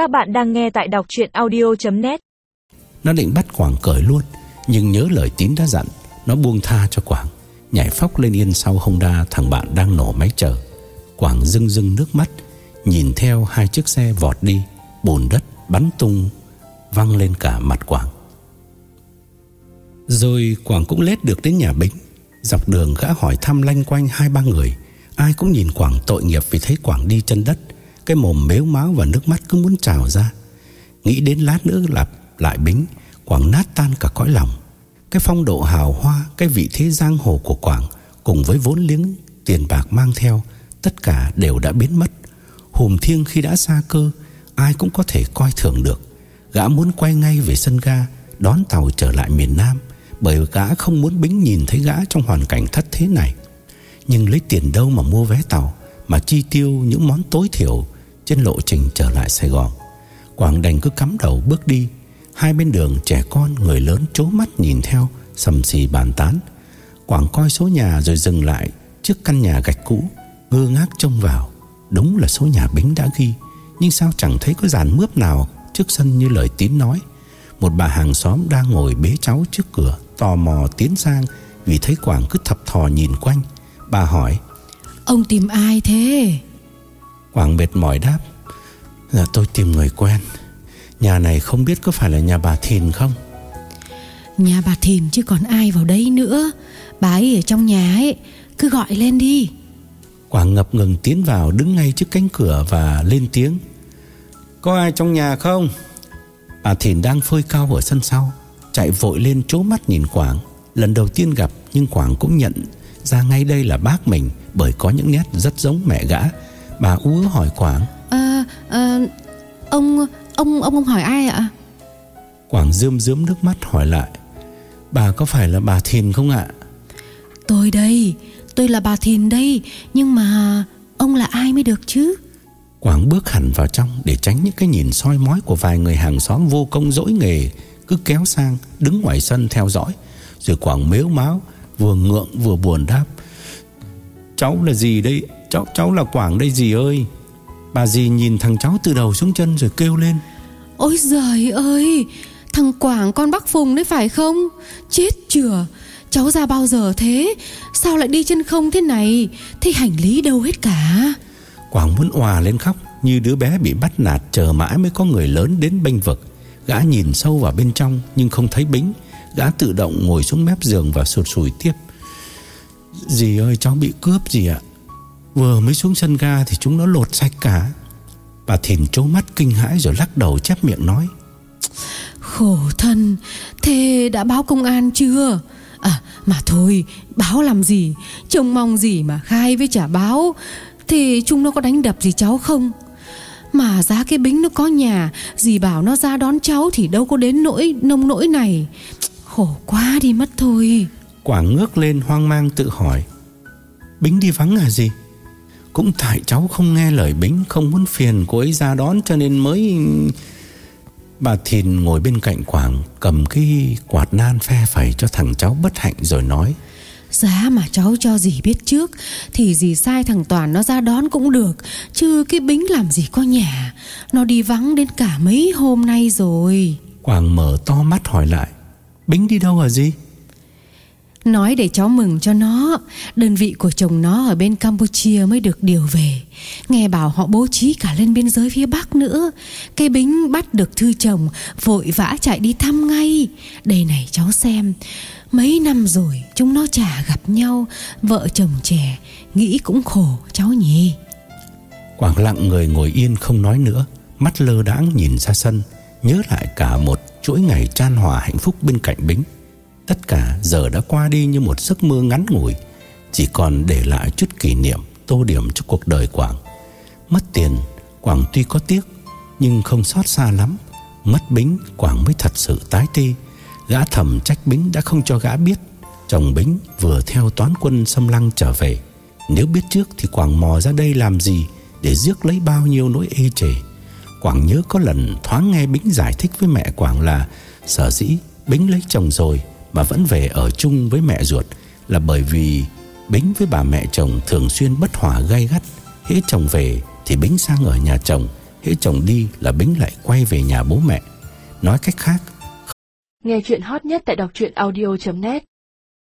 Các bạn đang nghe tại đọc chuyện audio.net Nó định bắt Quảng cởi luôn, Nhưng nhớ lời tín đã dặn, Nó buông tha cho Quảng. Nhảy phóc lên yên sau Honda Thằng bạn đang nổ máy chờ. Quảng rưng rưng nước mắt, Nhìn theo hai chiếc xe vọt đi, Bùn đất bắn tung, Văng lên cả mặt Quảng. Rồi Quảng cũng lết được đến nhà Bính. Dọc đường gã hỏi thăm lanh quanh hai ba người. Ai cũng nhìn Quảng tội nghiệp Vì thấy Quảng đi chân đất. Cái mồm méo máu và nước mắt cứ muốn trào ra. Nghĩ đến lát nữa lặp lại Bính, Quảng nát tan cả cõi lòng. Cái phong độ hào hoa, Cái vị thế giang hồ của Quảng Cùng với vốn liếng tiền bạc mang theo, Tất cả đều đã biến mất. Hùm thiêng khi đã xa cơ, Ai cũng có thể coi thường được. Gã muốn quay ngay về sân ga, Đón tàu trở lại miền Nam, Bởi gã không muốn Bính nhìn thấy gã Trong hoàn cảnh thất thế này. Nhưng lấy tiền đâu mà mua vé tàu, Mà chi tiêu những món tối thiểu trên lộ trình trở lại Sài Gòn. Quảng đành cứ cắm đầu bước đi. Hai bên đường trẻ con, người lớn chố mắt nhìn theo, Sầm xì bàn tán. Quảng coi số nhà rồi dừng lại Trước căn nhà gạch cũ, Ngơ ngác trông vào. Đúng là số nhà Bính đã ghi, Nhưng sao chẳng thấy có dàn mướp nào Trước sân như lời tín nói. Một bà hàng xóm đang ngồi bế cháu trước cửa, Tò mò tiến sang Vì thấy Quảng cứ thập thò nhìn quanh. Bà hỏi, Ông tìm ai thế? Quảng mệt mỏi đáp Là tôi tìm người quen. Nhà này không biết có phải là nhà bà Thìn không? Nhà bà Thìn chứ còn ai vào đấy nữa. Bà ấy ở trong nhà ấy. Cứ gọi lên đi. Quảng ngập ngừng tiến vào đứng ngay trước cánh cửa và lên tiếng Có ai trong nhà không? Bà Thìn đang phơi cao ở sân sau Chạy vội lên chố mắt nhìn Quảng. Lần đầu tiên gặp nhưng Quảng cũng nhận ra ngay đây là bác mình Bởi có những nét rất giống mẹ gã Bà ú hỏi Quảng. À, à, Ông Ông ông ông hỏi ai ạ? Quảng rơm rớm nước mắt hỏi lại. Bà có phải là bà Thìn không ạ? Tôi đây Tôi là bà Thìn đây Nhưng mà ông là ai mới được chứ? Quảng bước hẳn vào trong Để tránh những cái nhìn soi mói của vài người hàng xóm vô công dỗi nghề Cứ kéo sang đứng ngoài sân theo dõi. Rồi Quảng mếu máu Vừa ngượng vừa buồn đáp. Cháu là gì đây Cháu cháu là Quảng đây gì ơi. Bà dì nhìn thằng cháu từ đầu xuống chân rồi kêu lên. Ôi giời ơi Thằng Quảng con bác Phùng đấy phải không? Chết chửa Cháu ra bao giờ thế? Sao lại đi chân không thế này? Thế hành lý đâu hết cả. Quảng muốn òa lên khóc Như đứa bé bị bắt nạt Chờ mãi mới có người lớn đến bênh vực. Gã nhìn sâu vào bên trong Nhưng không thấy Bính. Gã tự động ngồi xuống mép giường và sụt sùi tiếp. Dì ơi cháu bị cướp gì ạ Vừa mới xuống sân ga Thì chúng nó lột sạch cả. Bà Thìn trố mắt kinh hãi rồi lắc đầu chép miệng nói. Khổ thân Thế đã báo công an chưa? À mà thôi Báo làm gì? Trông mong gì mà khai với trả báo? Thì chúng nó có đánh đập gì cháu không? Mà giá cái bính nó có nhà Dì bảo nó ra đón cháu Thì đâu có đến nỗi nông nỗi này. Khổ quá đi mất thôi. Quảng ngước lên hoang mang tự hỏi. Bính đi vắng à gì Cũng tại cháu không nghe lời Bính Không muốn phiền cô ấy ra đón Cho nên mới Bà Thìn ngồi bên cạnh Quảng Cầm cái quạt nan phe phẩy cho thằng cháu bất hạnh rồi nói. Giá mà cháu cho dì biết trước Thì dì sai thằng Toàn nó ra đón cũng được Chứ cái bính làm gì có nhà. Nó đi vắng đến cả mấy hôm nay rồi. Quảng mở to mắt hỏi lại Bính đi đâu hả gì Nói để cháu mừng cho nó, Đơn vị của chồng nó ở bên Campuchia mới được điều về. Nghe bảo họ bố trí cả lên biên giới phía Bắc nữa. Cây bính bắt được thư chồng, Vội vã chạy đi thăm ngay. Đây này, cháu xem, Mấy năm rồi chúng nó chả gặp nhau, Vợ chồng trẻ, Nghĩ cũng khổ, cháu nhỉ. Quảng lặng người ngồi yên không nói nữa, Mắt lơ đãng nhìn ra sân, Nhớ lại cả một chuỗi ngày chan hòa hạnh phúc bên cạnh Bính. Tất cả giờ đã qua đi như một giấc mơ ngắn ngủi, Chỉ còn để lại chút kỷ niệm Tô điểm cho cuộc đời Quảng. Mất tiền, Quảng tuy có tiếc, Nhưng không xót xa lắm. Mất Bính, Quảng mới thật sự tái ti. Gã thầm trách Bính đã không cho gã biết. Chồng Bính vừa theo toán quân xâm lăng trở về. Nếu biết trước thì Quảng mò ra đây làm gì Để rước lấy bao nhiêu nỗi ê chề? Quảng nhớ có lần thoáng nghe Bính giải thích với mẹ Quảng là, Sở dĩ Bính lấy chồng rồi mà vẫn về ở chung với mẹ ruột Là bởi vì Bính với bà mẹ chồng thường xuyên bất hòa gay gắt. Hễ chồng về thì Bính sang ở nhà chồng, Hễ chồng đi là Bính lại quay về nhà bố mẹ. Nói cách khác, Nghe chuyện hot nhất tại đọc truyện audio.net